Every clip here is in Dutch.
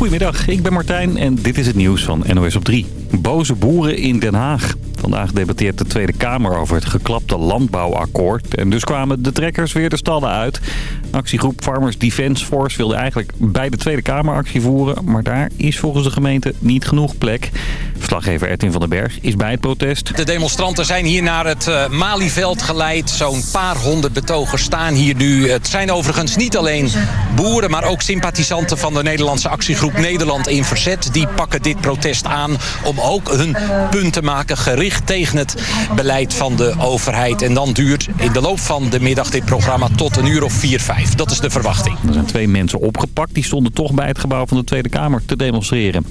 Goedemiddag, ik ben Martijn en dit is het nieuws van NOS op 3. Boze boeren in Den Haag. Vandaag debatteert de Tweede Kamer over het geklapte landbouwakkoord. En dus kwamen de trekkers weer de stallen uit. Actiegroep Farmers Defence Force wilde eigenlijk bij de Tweede Kamer actie voeren. Maar daar is volgens de gemeente niet genoeg plek. Verslaggever Edwin van den Berg is bij het protest. De demonstranten zijn hier naar het uh, Malieveld geleid. Zo'n paar honderd betogers staan hier nu. Het zijn overigens niet alleen boeren, maar ook sympathisanten van de Nederlandse actiegroep Nederland in Verzet. Die pakken dit protest aan om ook hun punt te maken gericht tegen het beleid van de overheid. En dan duurt in de loop van de middag dit programma tot een uur of vier, vijf. Dat is de verwachting. Er zijn twee mensen opgepakt. Die stonden toch bij het gebouw van de Tweede Kamer te demonstreren.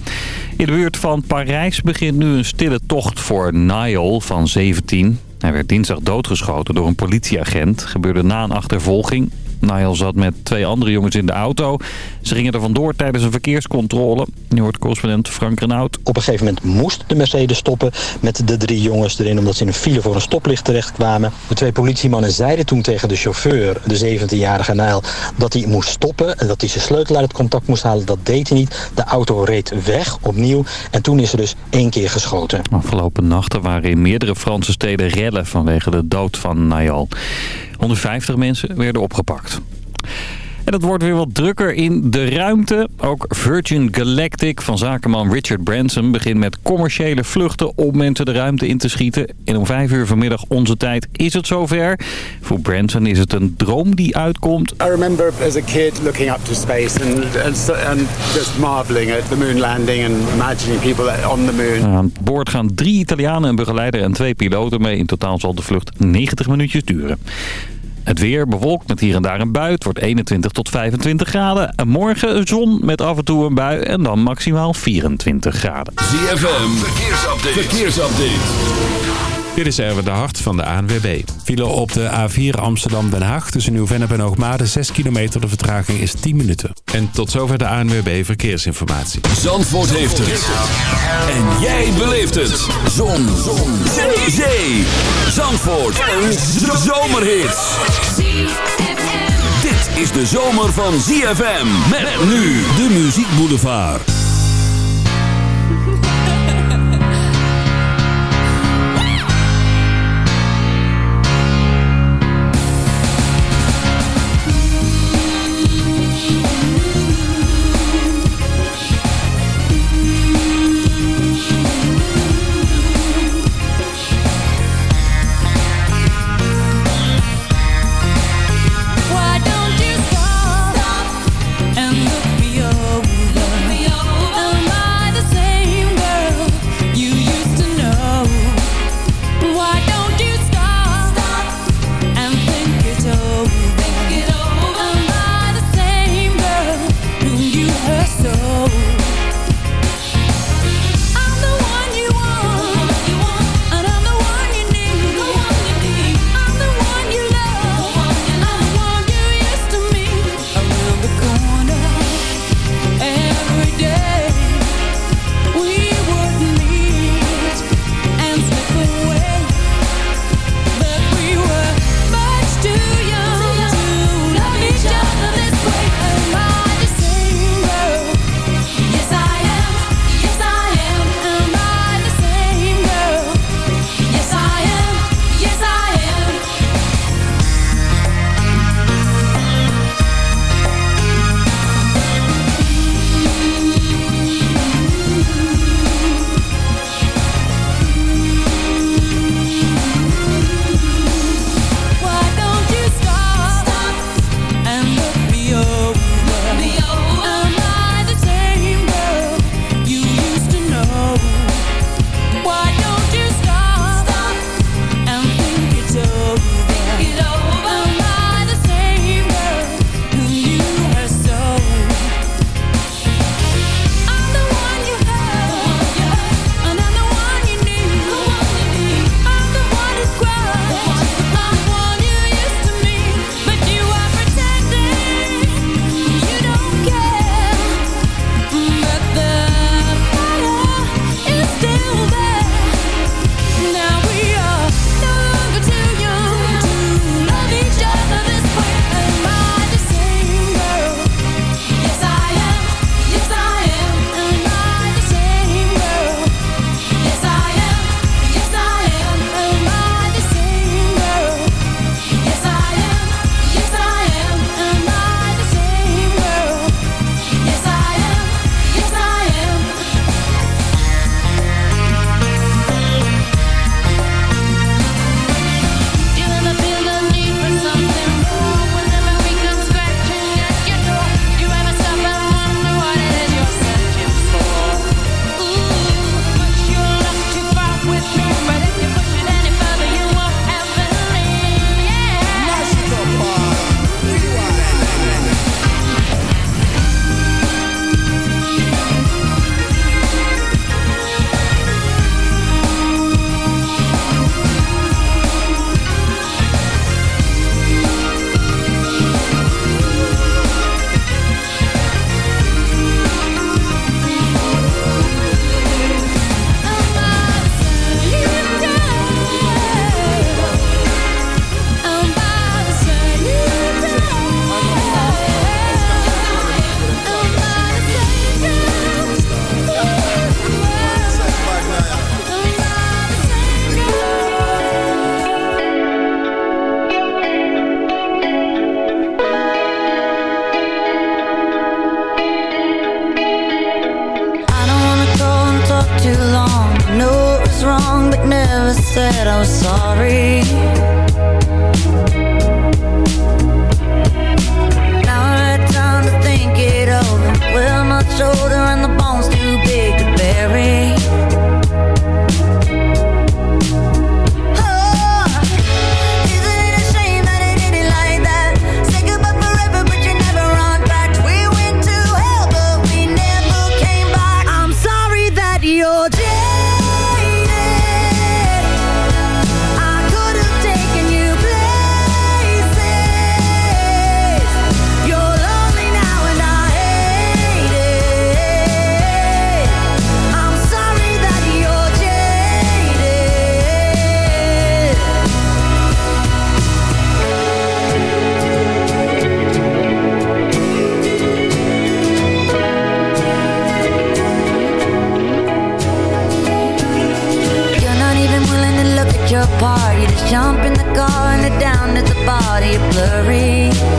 In de buurt van Parijs begint nu een stille tocht voor Niall van 17. Hij werd dinsdag doodgeschoten door een politieagent. Gebeurde na een achtervolging. Niall zat met twee andere jongens in de auto. Ze gingen er vandoor tijdens een verkeerscontrole. Nu hoort correspondent Frank Renaud. Op een gegeven moment moest de Mercedes stoppen met de drie jongens erin... omdat ze in een file voor een stoplicht terechtkwamen. De twee politiemannen zeiden toen tegen de chauffeur, de 17-jarige Niall... dat hij moest stoppen en dat hij zijn sleutel uit het contact moest halen. Dat deed hij niet. De auto reed weg opnieuw en toen is er dus één keer geschoten. Afgelopen nachten waren in meerdere Franse steden rellen vanwege de dood van Niall. 150 mensen werden opgepakt. En het wordt weer wat drukker in de ruimte. Ook Virgin Galactic van zakenman Richard Branson begint met commerciële vluchten om mensen de ruimte in te schieten. En om vijf uur vanmiddag onze tijd is het zover. Voor Branson is het een droom die uitkomt. I remember as a kid looking up to space and, and, just marveling at the moon landing and imagining people on the moon. Aan boord gaan drie Italianen, een begeleider en twee piloten mee. In totaal zal de vlucht 90 minuutjes duren. Het weer bewolkt met hier en daar een bui. Het wordt 21 tot 25 graden. En morgen zon met af en toe een bui en dan maximaal 24 graden. ZFM, verkeersupdate. verkeersupdate. Dit is Erwin de Hart van de ANWB. File op de A4 Amsterdam-Den Haag tussen Nieuw-Vennep en Hoogmade 6 kilometer. De vertraging is 10 minuten. En tot zover de ANWB Verkeersinformatie. Zandvoort heeft het. En jij beleeft het. Zon. Zon. Zee. Zee. Zandvoort. Een zomerhit. Dit is de zomer van ZFM. Met nu de Muziek Boulevard. Jump in the car and they're down at the body of blurry.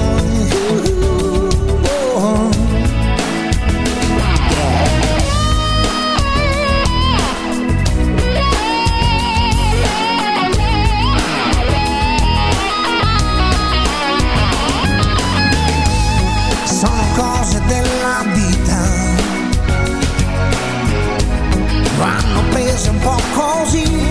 Prese un po'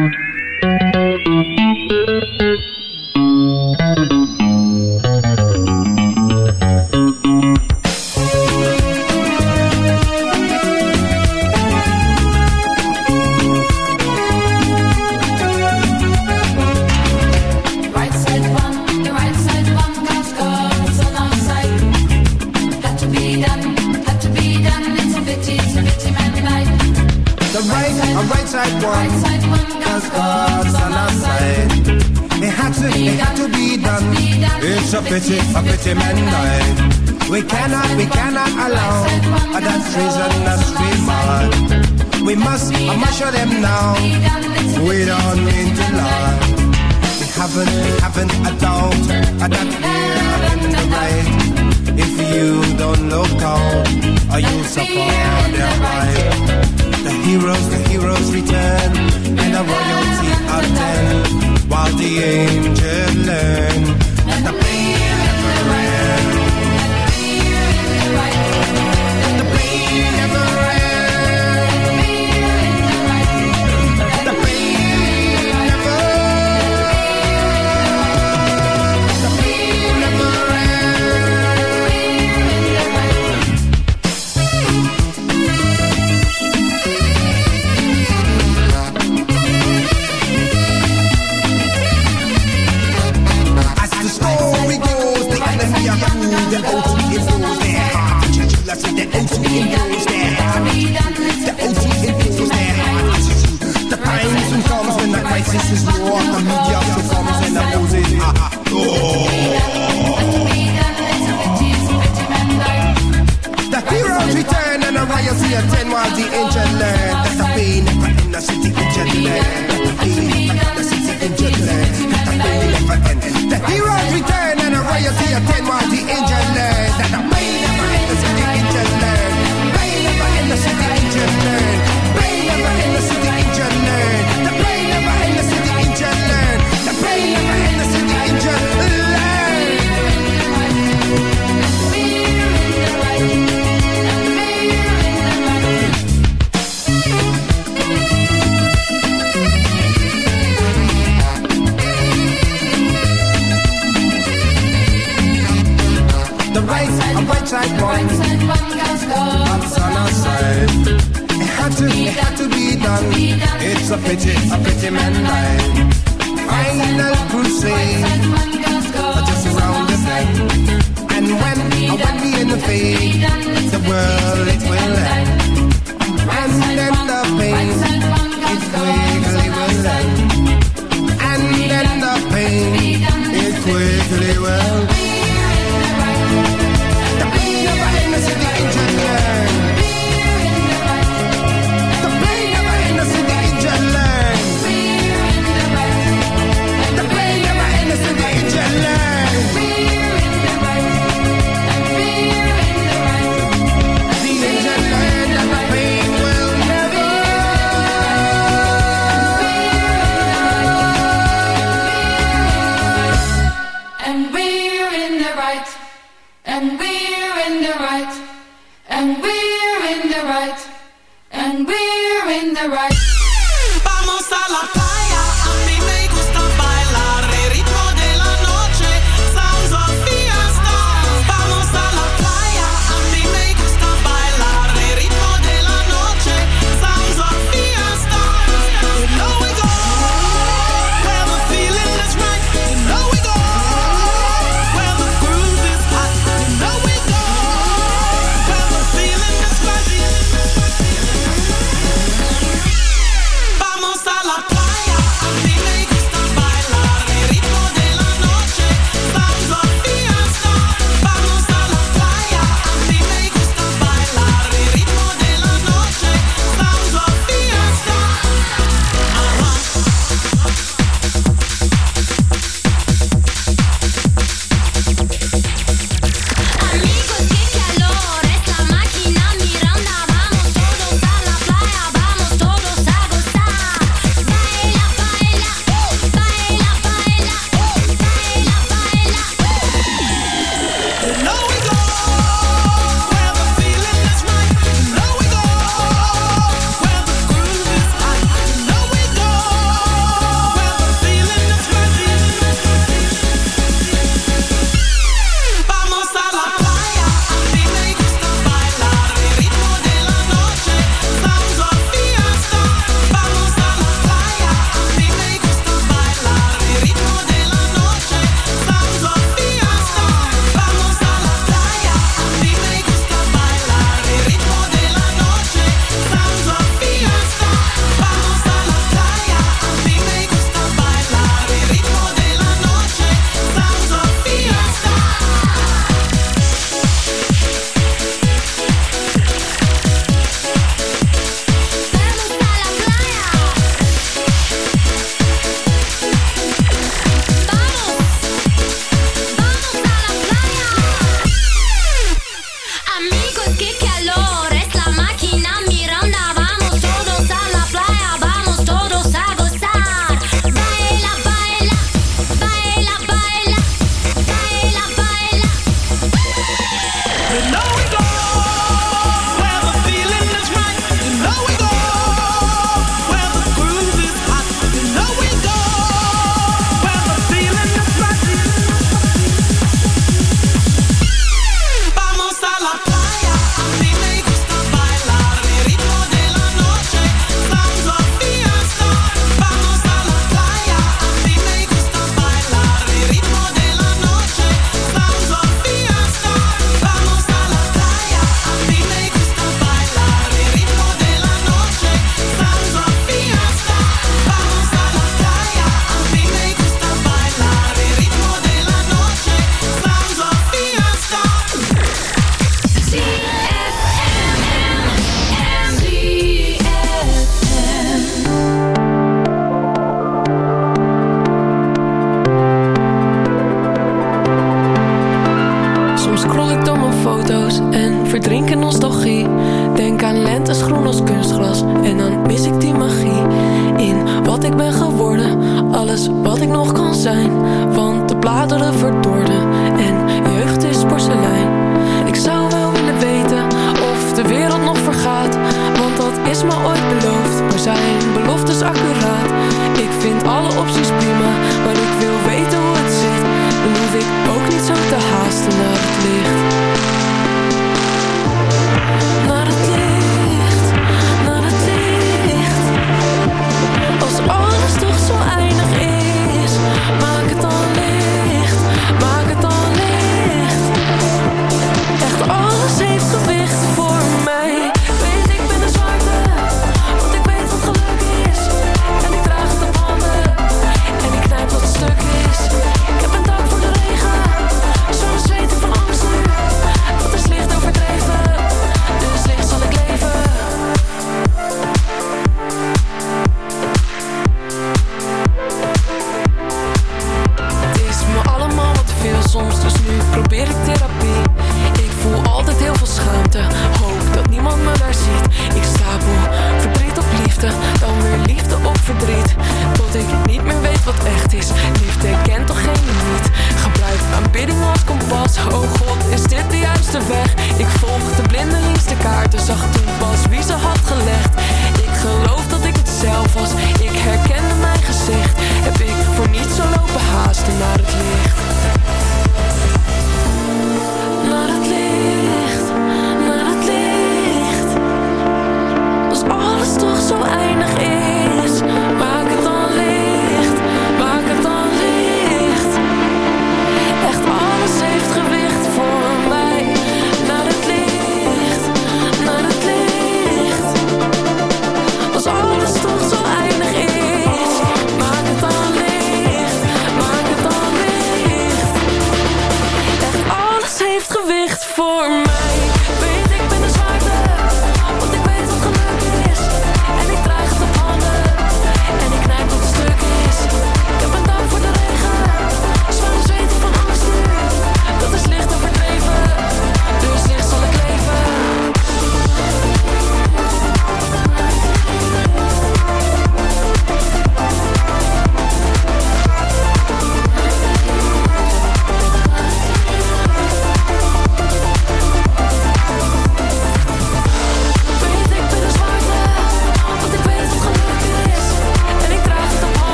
dat ik niet meer weet wat echt is Liefde kent toch geen niet. Gebruik aanbidding als kompas Oh god, is dit de juiste weg? Ik volg de blindelings de kaarten zag.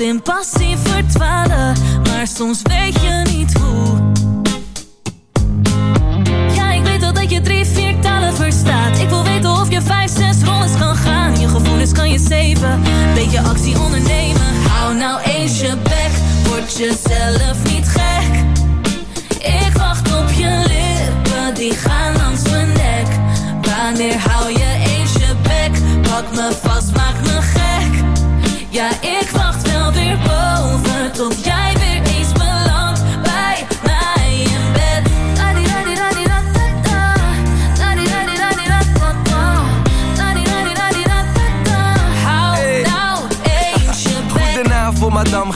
in passie verdwalen, maar soms weet je niet hoe. Ja, ik weet al dat je drie, vier talen verstaat. Ik wil weten of je vijf, zes rondes kan gaan. Je gevoelens kan je zeven, beetje actie ondernemen. Hou nou eens je bek, word jezelf niet gek. Ik wacht op je lippen, die gaan. my phone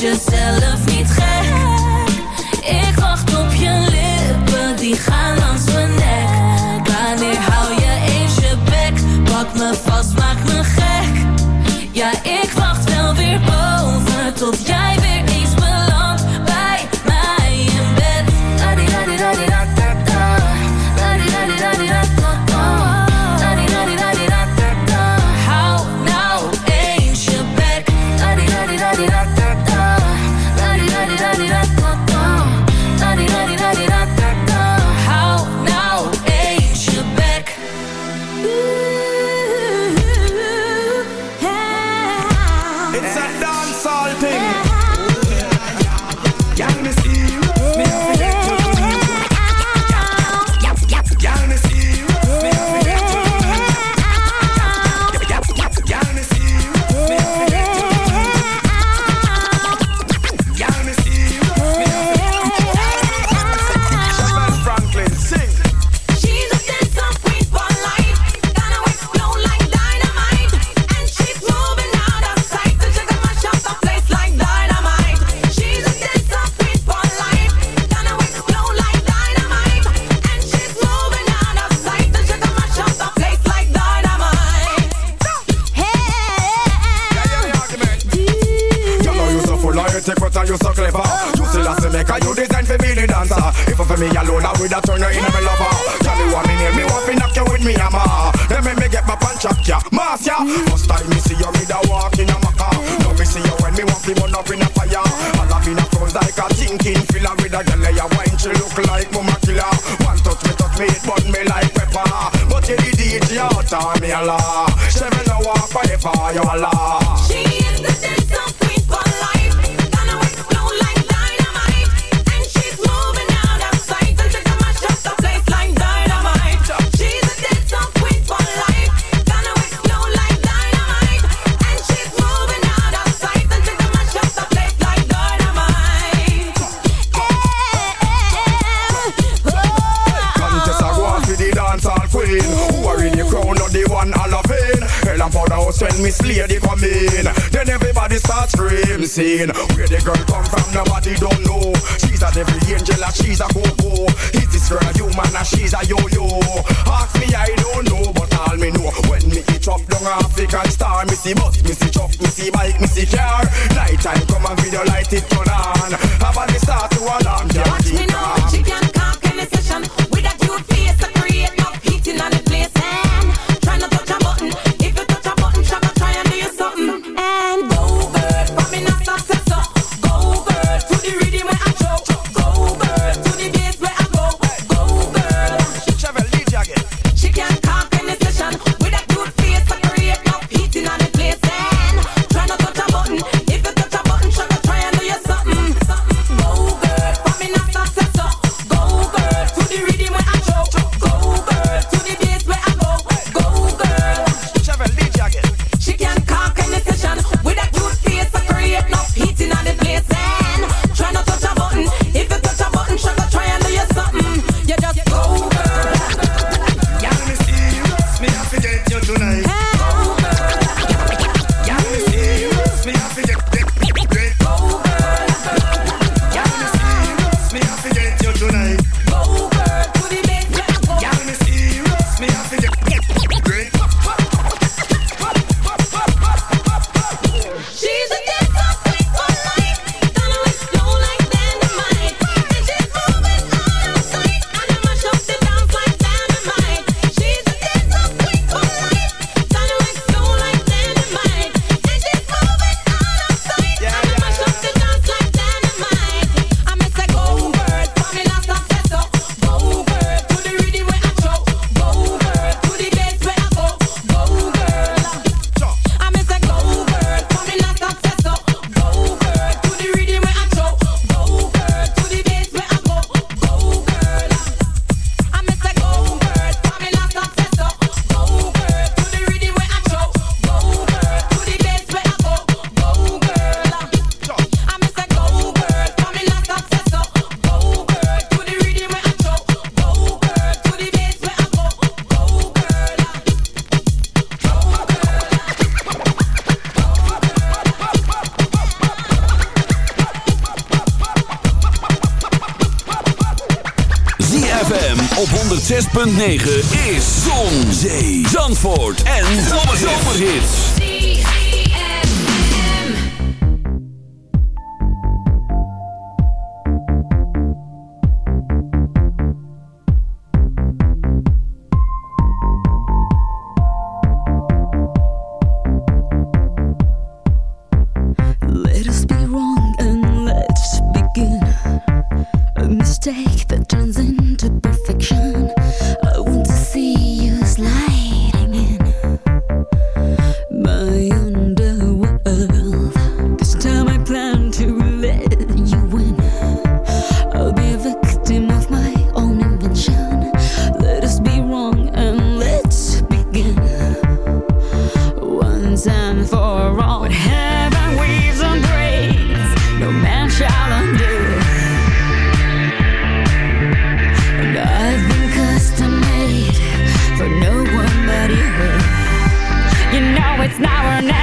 jezelf niet gek. Ik wacht op je lippen, die gaan langs mijn nek. Wanneer hou je eens je bek, pak me house when Miss Lady come in. Then everybody starts scream scene Where the girl come from nobody don't know. She's a devil angel and she's a go-go. Is this girl a human and she's a yo-yo? Ask me I don't know but all me know. When me eat up down African star Me see bus, me see truck, me see bike, me see car. Night time come and video light it turn on. Have a start to alarm Watch me now, she can conk any session now or never.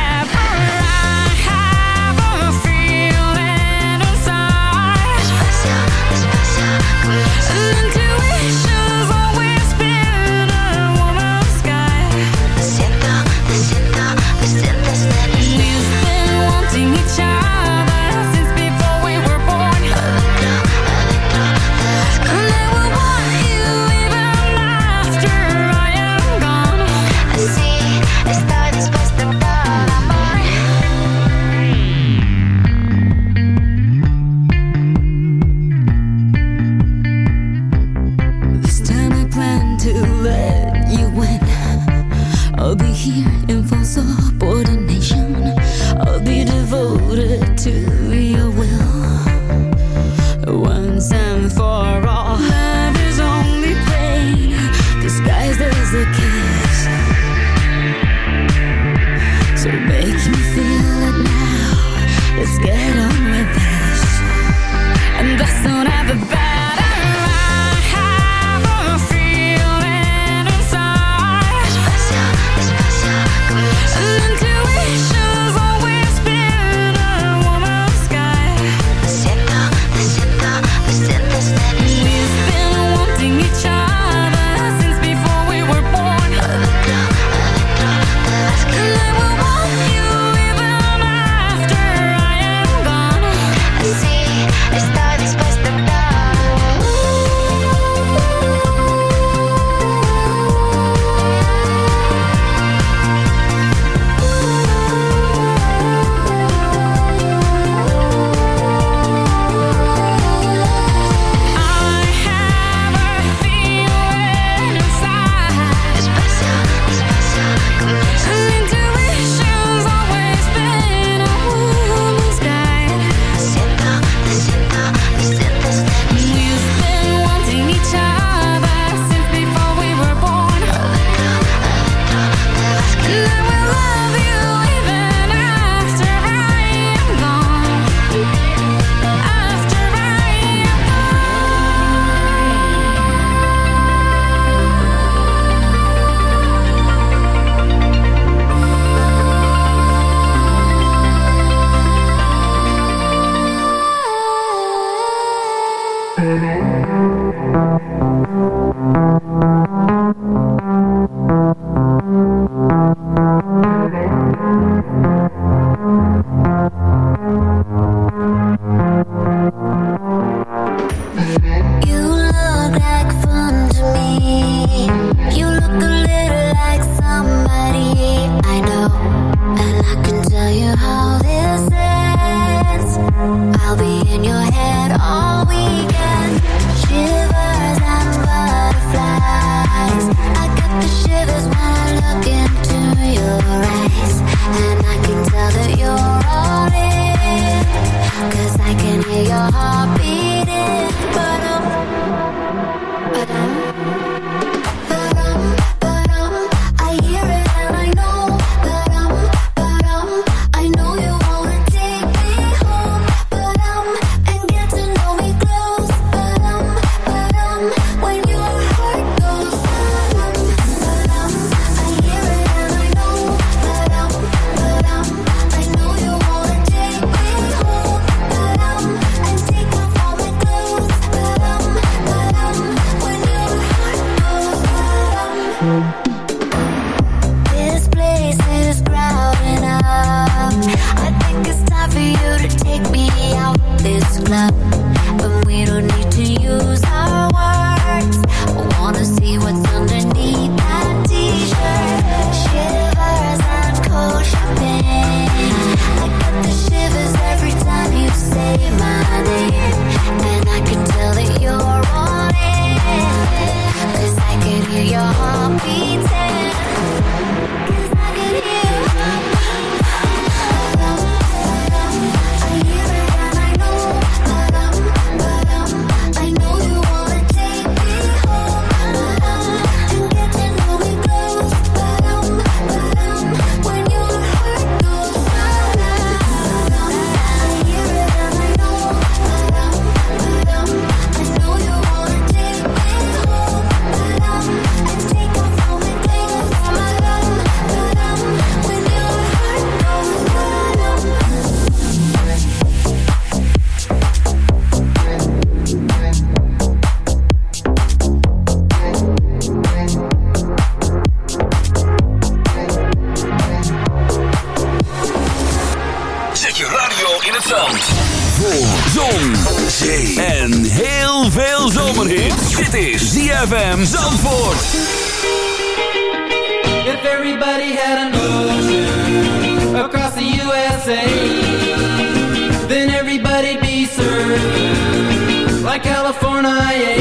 my California.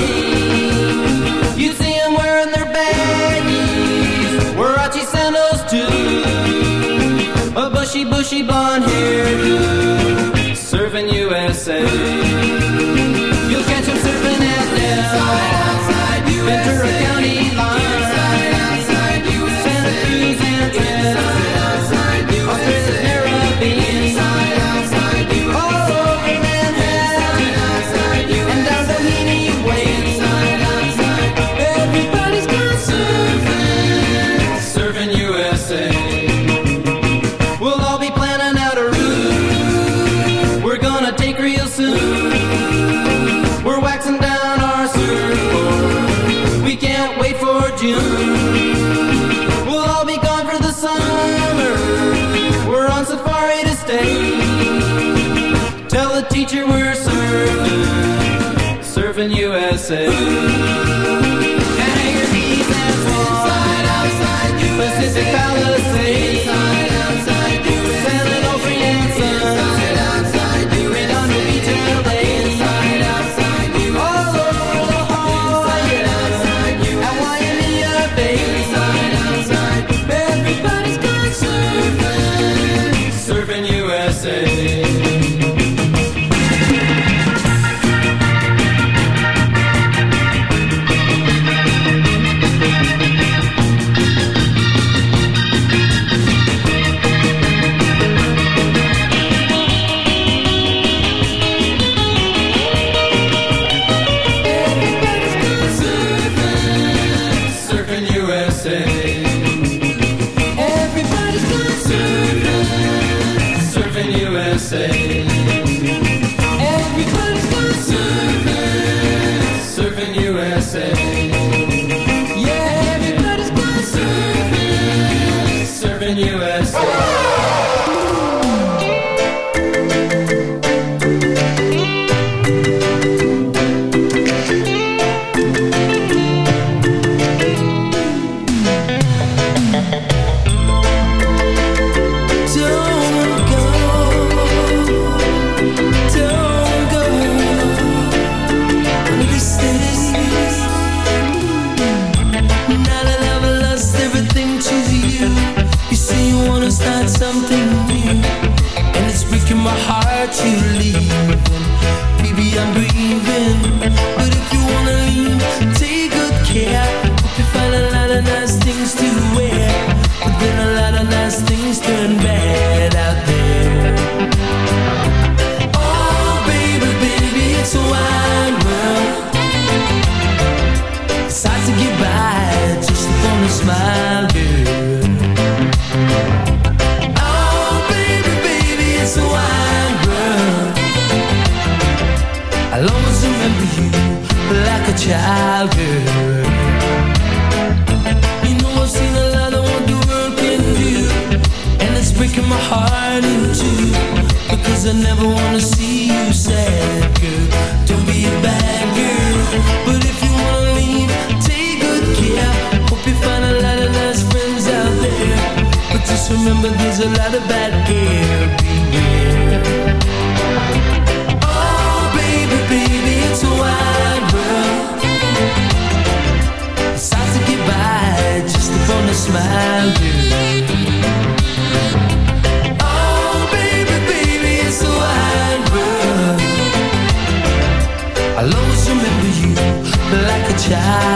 You'd see them wearing their baggies, Warachi sandals too. A bushy, bushy blonde hairdo, surfing USA. You'll catch them surfing at Del, Ventura County. in USA. to let a bad gear. Oh, baby, baby, it's a wide world. It's hard to get by just a smile, girl. Oh, baby, baby, it's a wide world. I'll always remember you like a child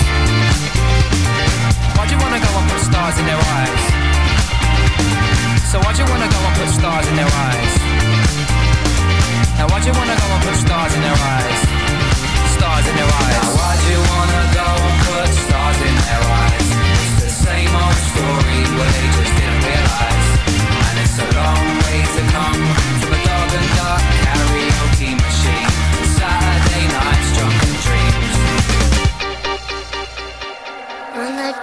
wanna go and put stars in their eyes? So why'd you wanna go and put stars in their eyes? Now why'd you wanna go and put stars in their eyes? Stars in their eyes. Now why'd you wanna go and put stars in their eyes? It's the same old story where they just